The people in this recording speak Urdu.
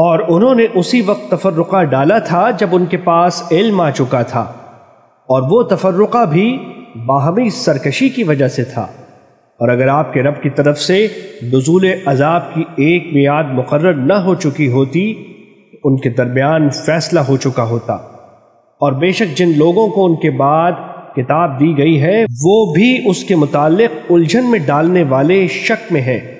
اور انہوں نے اسی وقت تفرقہ ڈالا تھا جب ان کے پاس علم آ چکا تھا اور وہ تفرقہ بھی باہمی سرکشی کی وجہ سے تھا۔ اور اگر آپ کے رب کی طرف سے نزول عذاب کی ایک میعاد مقرر نہ ہو چکی ہوتی، ان کے درمیان فیصلہ ہو چکا ہوتا۔ اور بے شک جن لوگوں کو ان کے بعد کتاب دی گئی ہے، وہ بھی اس کے متعلق الجھن میں ڈالنے والے شک میں ہیں۔